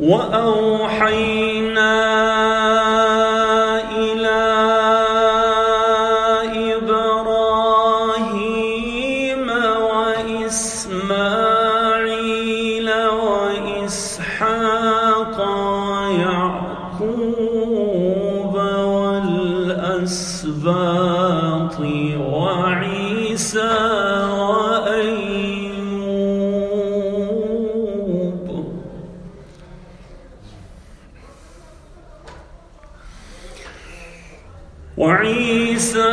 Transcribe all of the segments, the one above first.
وأوحينا إلى إبراهيم وإسماعيل وإسحاق ويعقوب والأسباط وعيسى وعيسى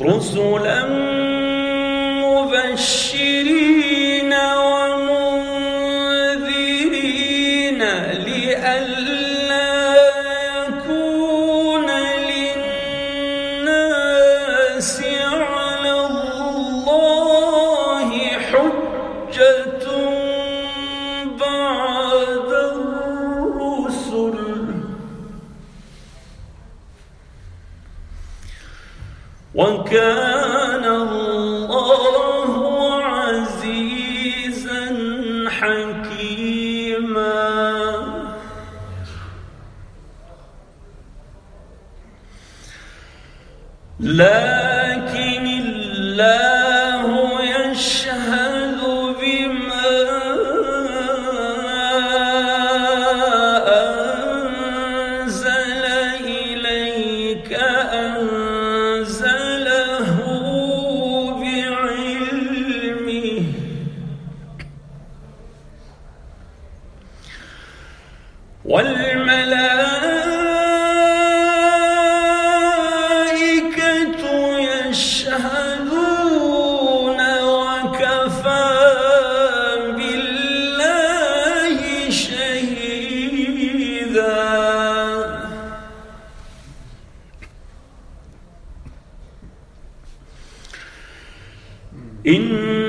رسلا مبشرين. وكان الله عزيزا حكيما. لكن الله إن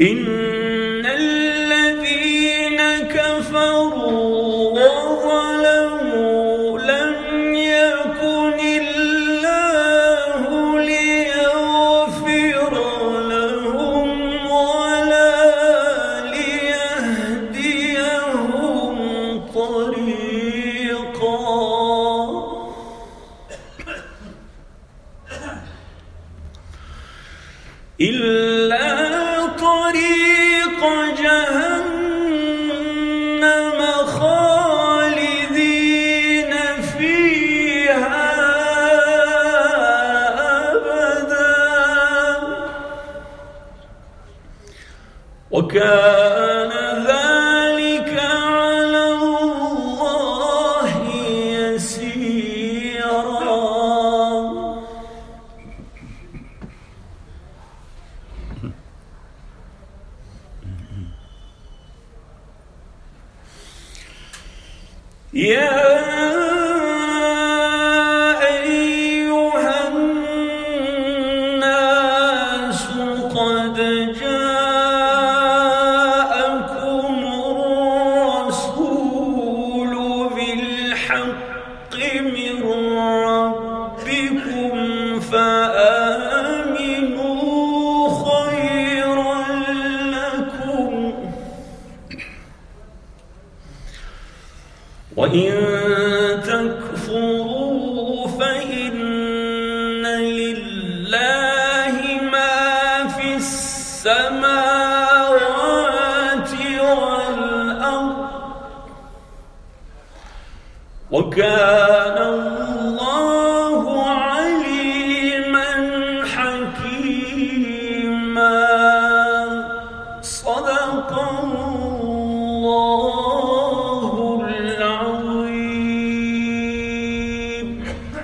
إن الذين كفروا وظلموا لم يكن الله ليغفر لهم ولا ليهديهم طريقا إلا وكان ذلك على الله يسيرا. يا وإن تكفروا فإن لله ما في السماوات والأرض وكان